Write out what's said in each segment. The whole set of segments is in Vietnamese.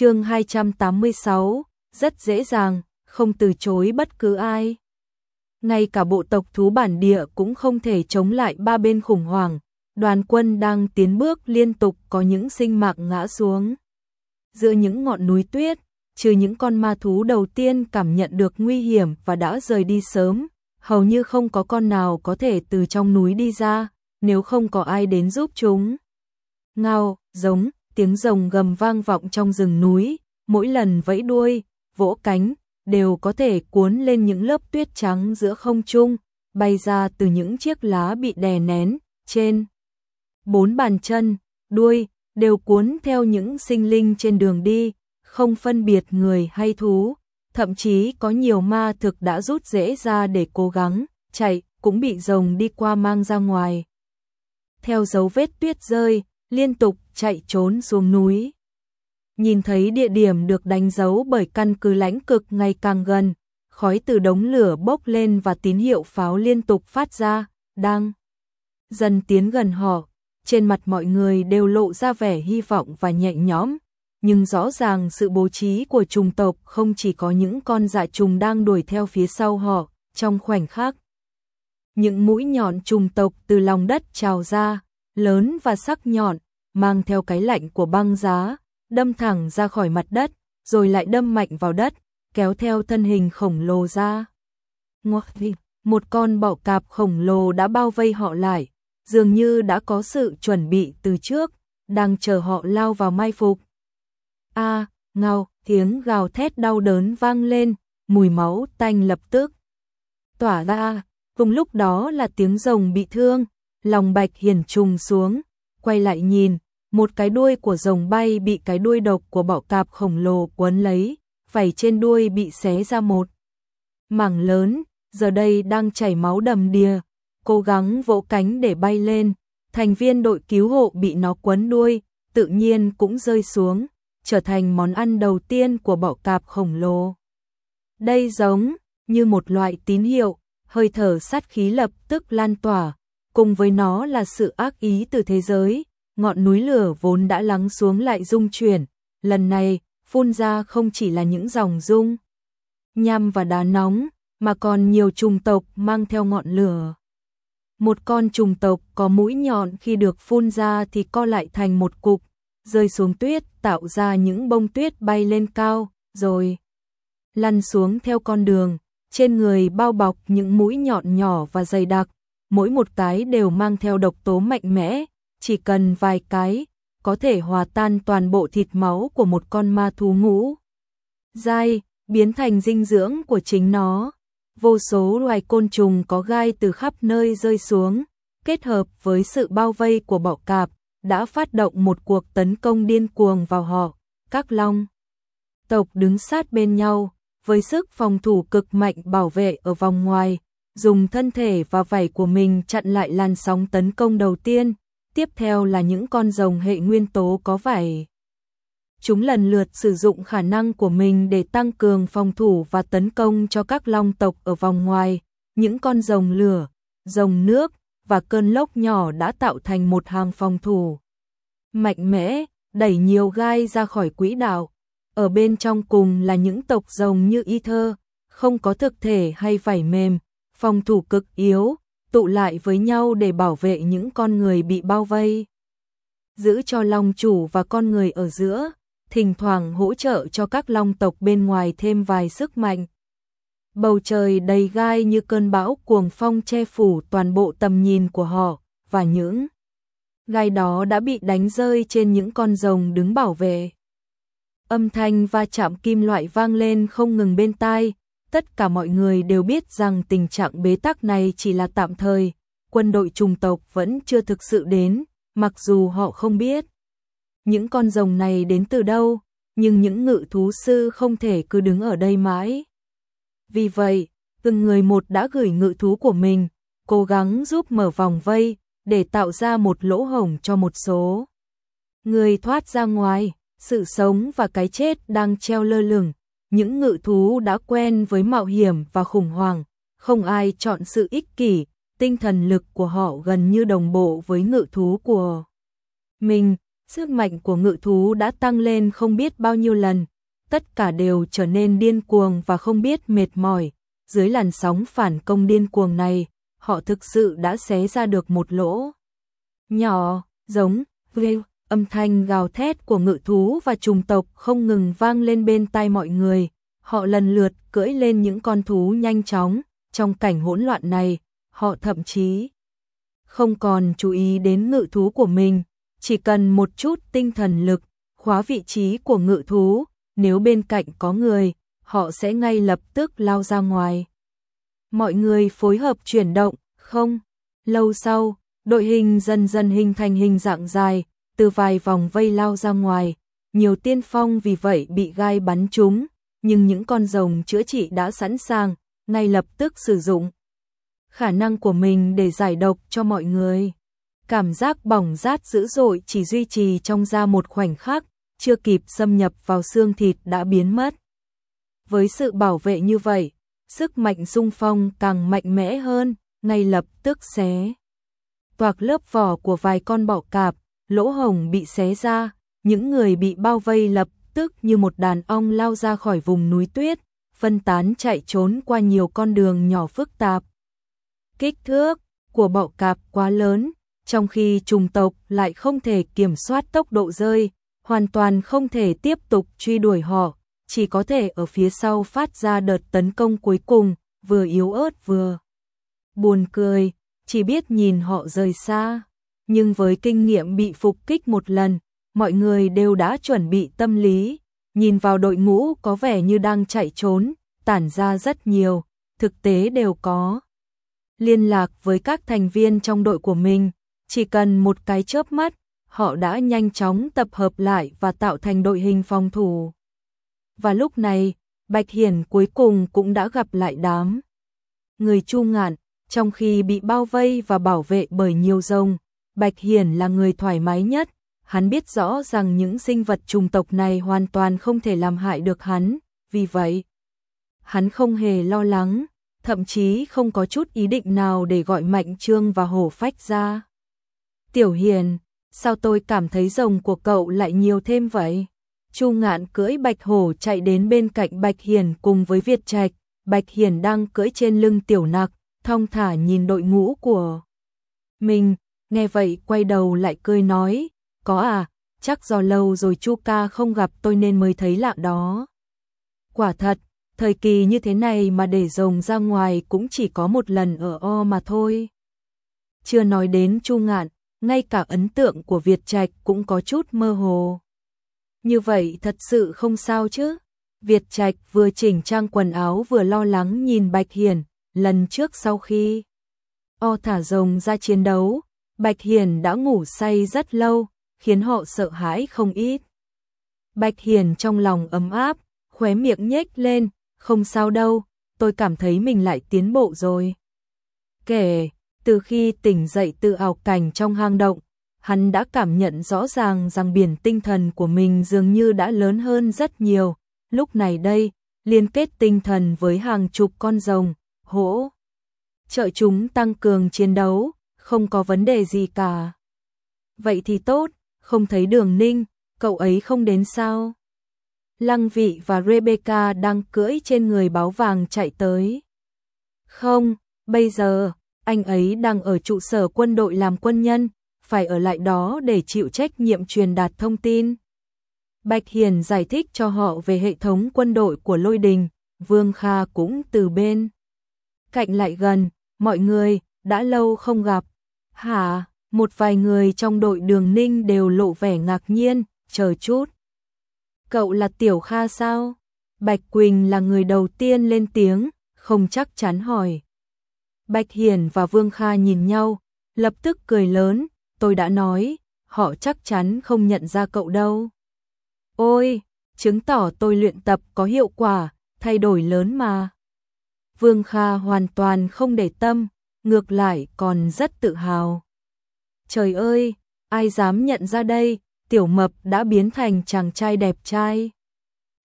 chương 286, rất dễ dàng, không từ chối bất cứ ai. Ngay cả bộ tộc thú bản địa cũng không thể chống lại ba bên khủng hoảng, đoàn quân đang tiến bước liên tục có những sinh mạng ngã xuống. Giữa những ngọn núi tuyết, trừ những con ma thú đầu tiên cảm nhận được nguy hiểm và đã rời đi sớm, hầu như không có con nào có thể từ trong núi đi ra, nếu không có ai đến giúp chúng. Ngao, giống, tiếng rồng gầm vang vọng trong rừng núi, mỗi lần vẫy đuôi, vỗ cánh, đều có thể cuốn lên những lớp tuyết trắng giữa không trung, bay ra từ những chiếc lá bị đè nén, trên. Bốn bàn chân, đuôi, đều cuốn theo những sinh linh trên đường đi, không phân biệt người hay thú, thậm chí có nhiều ma thực đã rút rễ ra để cố gắng, chạy, cũng bị rồng đi qua mang ra ngoài. Theo dấu vết tuyết rơi, liên tục chạy trốn xuống núi. Nhìn thấy địa điểm được đánh dấu bởi căn cứ lãnh cực ngày càng gần, khói từ đống lửa bốc lên và tín hiệu pháo liên tục phát ra, đang dần tiến gần họ. Trên mặt mọi người đều lộ ra vẻ hy vọng và nhẹ nhõm, nhưng rõ ràng sự bố trí của trùng tộc không chỉ có những con dạ trùng đang đuổi theo phía sau họ, trong khoảnh khắc. Những mũi nhọn trùng tộc từ lòng đất trào ra, lớn và sắc nhọn, mang theo cái lạnh của băng giá, đâm thẳng ra khỏi mặt đất, rồi lại đâm mạnh vào đất, kéo theo thân hình khổng lồ ra. Một con bọ cạp khổng lồ đã bao vây họ lại, dường như đã có sự chuẩn bị từ trước, đang chờ họ lao vào mai phục. A, ngao, tiếng gào thét đau đớn vang lên, mùi máu tanh lập tức tỏa ra, cùng lúc đó là tiếng rồng bị thương, lòng Bạch Hiền trùng xuống, quay lại nhìn, một cái đuôi của rồng bay bị cái đuôi độc của bọ cạp khổng lồ quấn lấy, vảy trên đuôi bị xé ra một mảng lớn, giờ đây đang chảy máu đầm đìa, cố gắng vỗ cánh để bay lên, thành viên đội cứu hộ bị nó quấn đuôi, tự nhiên cũng rơi xuống, trở thành món ăn đầu tiên của bọ cạp khổng lồ. Đây giống như một loại tín hiệu, hơi thở sát khí lập tức lan tỏa, cùng với nó là sự ác ý từ thế giới, ngọn núi lửa vốn đã lắng xuống lại rung chuyển, lần này phun ra không chỉ là những dòng dung nham và đá nóng, mà còn nhiều trùng tộc mang theo ngọn lửa. Một con trùng tộc có mũi nhọn khi được phun ra thì co lại thành một cục, rơi xuống tuyết tạo ra những bông tuyết bay lên cao, rồi lăn xuống theo con đường, trên người bao bọc những mũi nhọn nhỏ và dày đặc, mỗi một cái đều mang theo độc tố mạnh mẽ, chỉ cần vài cái, có thể hòa tan toàn bộ thịt máu của một con ma thú ngũ. Dai, biến thành dinh dưỡng của chính nó. Vô số loài côn trùng có gai từ khắp nơi rơi xuống, kết hợp với sự bao vây của bọ cạp, đã phát động một cuộc tấn công điên cuồng vào họ. Các long tộc đứng sát bên nhau, với sức phòng thủ cực mạnh bảo vệ ở vòng ngoài, dùng thân thể và vảy của mình chặn lại làn sóng tấn công đầu tiên, tiếp theo là những con rồng hệ nguyên tố có vảy. Chúng lần lượt sử dụng khả năng của mình để tăng cường phòng thủ và tấn công cho các long tộc ở vòng ngoài, những con rồng lửa, rồng nước và cơn lốc nhỏ đã tạo thành một hàng phòng thủ. Mạnh mẽ, đẩy nhiều gai ra khỏi quỹ đạo. Ở bên trong cùng là những tộc rồng như y thơ, không có thực thể hay vảy mềm, phòng thủ cực yếu, tụ lại với nhau để bảo vệ những con người bị bao vây. Giữ cho long chủ và con người ở giữa, thỉnh thoảng hỗ trợ cho các long tộc bên ngoài thêm vài sức mạnh. Bầu trời đầy gai như cơn bão cuồng phong che phủ toàn bộ tầm nhìn của họ, và những gai đó đã bị đánh rơi trên những con rồng đứng bảo vệ. Âm thanh va chạm kim loại vang lên không ngừng bên tai, tất cả mọi người đều biết rằng tình trạng bế tắc này chỉ là tạm thời, quân đội trùng tộc vẫn chưa thực sự đến, mặc dù họ không biết. Những con rồng này đến từ đâu, nhưng những ngự thú sư không thể cứ đứng ở đây mãi. Vì vậy, từng người một đã gửi ngự thú của mình, cố gắng giúp mở vòng vây, để tạo ra một lỗ hổng cho một số. Người thoát ra ngoài, sự sống và cái chết đang treo lơ lửng, những ngự thú đã quen với mạo hiểm và khủng hoảng, không ai chọn sự ích kỷ, tinh thần lực của họ gần như đồng bộ với ngự thú của mình, Sức mạnh của ngự thú đã tăng lên không biết bao nhiêu lần, tất cả đều trở nên điên cuồng và không biết mệt mỏi. Dưới làn sóng phản công điên cuồng này, họ thực sự đã xé ra được một lỗ. Nhỏ, giống, view âm thanh gào thét của ngự thú và trùng tộc không ngừng vang lên bên tai mọi người. Họ lần lượt cưỡi lên những con thú nhanh chóng, trong cảnh hỗn loạn này, họ thậm chí không còn chú ý đến ngự thú của mình, chỉ cần một chút tinh thần lực, khóa vị trí của ngự thú, nếu bên cạnh có người, họ sẽ ngay lập tức lao ra ngoài. Mọi người phối hợp chuyển động, không? Lâu sau, đội hình dần dần hình thành hình dạng dài, từ vài vòng vây lao ra ngoài, nhiều tiên phong vì vậy bị gai bắn trúng, nhưng những con rồng chữa trị đã sẵn sàng, ngay lập tức sử dụng khả năng của mình để giải độc cho mọi người. Cảm giác bỏng rát dữ dội chỉ duy trì trong da một khoảnh khắc, chưa kịp xâm nhập vào xương thịt đã biến mất. Với sự bảo vệ như vậy, sức mạnh xung phong càng mạnh mẽ hơn, ngay lập tức xé. Toạc lớp vỏ của vài con bọ cạp, lỗ hồng bị xé ra, những người bị bao vây lập tức như một đàn ong lao ra khỏi vùng núi tuyết, phân tán chạy trốn qua nhiều con đường nhỏ phức tạp. Kích thước của bọ cạp quá lớn, trong khi trùng tộc lại không thể kiểm soát tốc độ rơi, hoàn toàn không thể tiếp tục truy đuổi họ, chỉ có thể ở phía sau phát ra đợt tấn công cuối cùng, vừa yếu ớt vừa buồn cười, chỉ biết nhìn họ rời xa. Nhưng với kinh nghiệm bị phục kích một lần, mọi người đều đã chuẩn bị tâm lý, nhìn vào đội ngũ có vẻ như đang chạy trốn, tản ra rất nhiều, thực tế đều có. Liên lạc với các thành viên trong đội của mình, chỉ cần một cái chớp mắt, họ đã nhanh chóng tập hợp lại và tạo thành đội hình phòng thủ. Và lúc này, Bạch Hiển cuối cùng cũng đã gặp lại đám. Người Chu Ngạn, trong khi bị bao vây và bảo vệ bởi nhiều rồng, Bạch Hiển là người thoải mái nhất, hắn biết rõ rằng những sinh vật trùng tộc này hoàn toàn không thể làm hại được hắn, vì vậy, hắn không hề lo lắng, thậm chí không có chút ý định nào để gọi Mạnh Trương và Hổ Phách ra. Tiểu Hiền, sao tôi cảm thấy rồng của cậu lại nhiều thêm vậy? Chu Ngạn cưỡi Bạch Hổ chạy đến bên cạnh Bạch Hiền cùng với Việt Trạch, Bạch Hiền đang cưỡi trên lưng Tiểu Nặc, thong thả nhìn đội ngũ của mình, nghe vậy quay đầu lại cười nói, có à, chắc do lâu rồi Chu ca không gặp tôi nên mới thấy lạ đó. Quả thật, thời kỳ như thế này mà để rồng ra ngoài cũng chỉ có một lần ở O mà thôi. Chưa nói đến Chu Ngạn, ngay cả ấn tượng của Việt Trạch cũng có chút mơ hồ. Như vậy thật sự không sao chứ? Việt Trạch vừa chỉnh trang quần áo vừa lo lắng nhìn Bạch Hiền, lần trước sau khi O thả rồng ra chiến đấu, Bạch Hiền đã ngủ say rất lâu, khiến họ sợ hãi không ít. Bạch Hiền trong lòng ấm áp, khóe miệng nhếch lên, không sao đâu, tôi cảm thấy mình lại tiến bộ rồi. Kể, từ khi tỉnh dậy từ ảo cảnh trong hang động, hắn đã cảm nhận rõ ràng rằng biển tinh thần của mình dường như đã lớn hơn rất nhiều. Lúc này đây, liên kết tinh thần với hàng chục con rồng, hỗ. Trợ chúng tăng cường chiến đấu, không có vấn đề gì cả. Vậy thì tốt, không thấy đường ninh, cậu ấy không đến sao? Lăng vị và Rebecca đang cưỡi trên người báo vàng chạy tới. Không, bây giờ, anh ấy đang ở trụ sở quân đội làm quân nhân, phải ở lại đó để chịu trách nhiệm truyền đạt thông tin. Bạch Hiền giải thích cho họ về hệ thống quân đội của Lôi Đình, Vương Kha cũng từ bên. Cạnh lại gần, mọi người, đã lâu không gặp. Hả, một vài người trong đội đường ninh đều lộ vẻ ngạc nhiên, chờ chút. Cậu là Tiểu Kha sao? Bạch Quỳnh là người đầu tiên lên tiếng, không chắc chắn hỏi. Bạch hiển và Vương Kha nhìn nhau, lập tức cười lớn, tôi đã nói, họ chắc chắn không nhận ra cậu đâu. Ôi, chứng tỏ tôi luyện tập có hiệu quả, thay đổi lớn mà. Vương Kha hoàn toàn không để tâm, ngược lại còn rất tự hào. Trời ơi, ai dám nhận ra đây, tiểu mập đã biến thành chàng trai đẹp trai.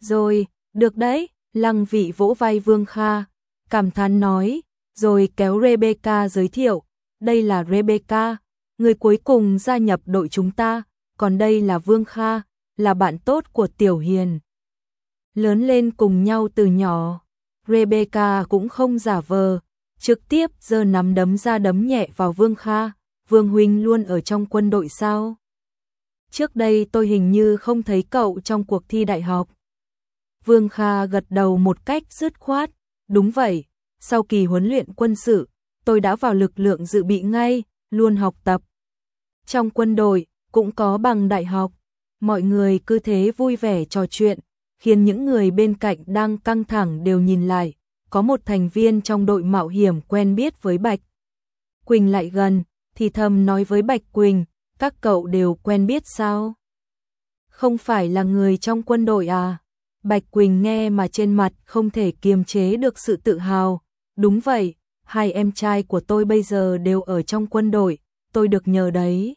Rồi, được đấy, lăng vị vỗ vai Vương Kha, cảm thán nói, rồi kéo Rebecca giới thiệu, đây là Rebecca, người cuối cùng gia nhập đội chúng ta, còn đây là Vương Kha, là bạn tốt của Tiểu Hiền. Lớn lên cùng nhau từ nhỏ, Rebecca cũng không giả vờ, trực tiếp giơ nắm đấm ra đấm nhẹ vào Vương Kha, Vương Huynh luôn ở trong quân đội sao? Trước đây tôi hình như không thấy cậu trong cuộc thi đại học. Vương Kha gật đầu một cách dứt khoát, đúng vậy, sau kỳ huấn luyện quân sự, tôi đã vào lực lượng dự bị ngay, luôn học tập. Trong quân đội, cũng có bằng đại học, mọi người cứ thế vui vẻ trò chuyện, khiến những người bên cạnh đang căng thẳng đều nhìn lại, có một thành viên trong đội mạo hiểm quen biết với Bạch. Quỳnh lại gần, thì thầm nói với Bạch Quỳnh, các cậu đều quen biết sao? Không phải là người trong quân đội à? Bạch Quỳnh nghe mà trên mặt không thể kiềm chế được sự tự hào. Đúng vậy, hai em trai của tôi bây giờ đều ở trong quân đội, tôi được nhờ đấy.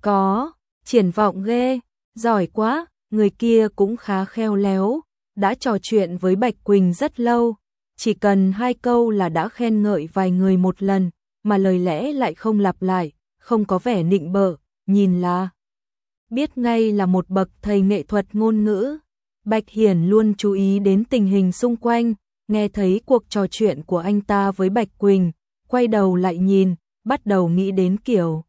Có, triển vọng ghê, giỏi quá, người kia cũng khá khéo léo, đã trò chuyện với Bạch Quỳnh rất lâu, chỉ cần hai câu là đã khen ngợi vài người một lần, mà lời lẽ lại không lặp lại, không có vẻ nịnh bợ, nhìn là biết ngay là một bậc thầy nghệ thuật ngôn ngữ. Bạch Hiển luôn chú ý đến tình hình xung quanh, nghe thấy cuộc trò chuyện của anh ta với Bạch Quỳnh, quay đầu lại nhìn, bắt đầu nghĩ đến kiểu.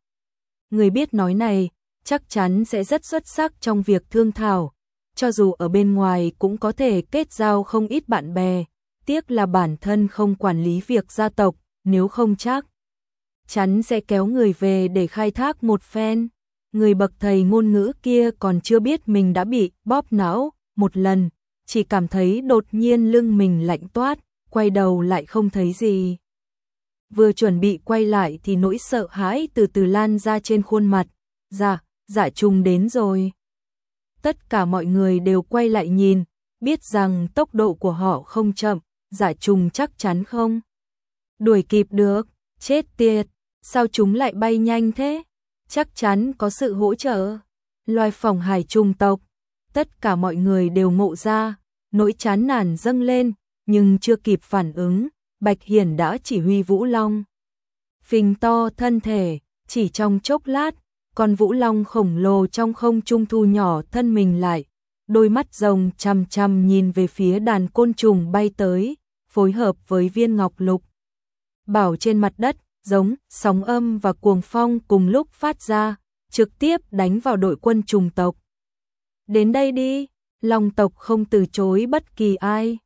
Người biết nói này, chắc chắn sẽ rất xuất sắc trong việc thương thảo, cho dù ở bên ngoài cũng có thể kết giao không ít bạn bè, tiếc là bản thân không quản lý việc gia tộc, nếu không chắc chắn sẽ kéo người về để khai thác một phen. Người bậc thầy ngôn ngữ kia còn chưa biết mình đã bị bóp não một lần, chỉ cảm thấy đột nhiên lưng mình lạnh toát, quay đầu lại không thấy gì. Vừa chuẩn bị quay lại thì nỗi sợ hãi từ từ lan ra trên khuôn mặt. Dạ, dạ trùng đến rồi. Tất cả mọi người đều quay lại nhìn, biết rằng tốc độ của họ không chậm, giả trùng chắc chắn không. Đuổi kịp được, chết tiệt, sao chúng lại bay nhanh thế? Chắc chắn có sự hỗ trợ. Loài phòng hải trùng tộc, tất cả mọi người đều ngộ ra, nỗi chán nản dâng lên, nhưng chưa kịp phản ứng, Bạch Hiển đã chỉ huy Vũ Long. Phình to thân thể, chỉ trong chốc lát, con Vũ Long khổng lồ trong không trung thu nhỏ thân mình lại, đôi mắt rồng chăm chăm nhìn về phía đàn côn trùng bay tới, phối hợp với viên ngọc lục. Bảo trên mặt đất, giống, sóng âm và cuồng phong cùng lúc phát ra, trực tiếp đánh vào đội quân trùng tộc. Đến đây đi, Long tộc không từ chối bất kỳ ai.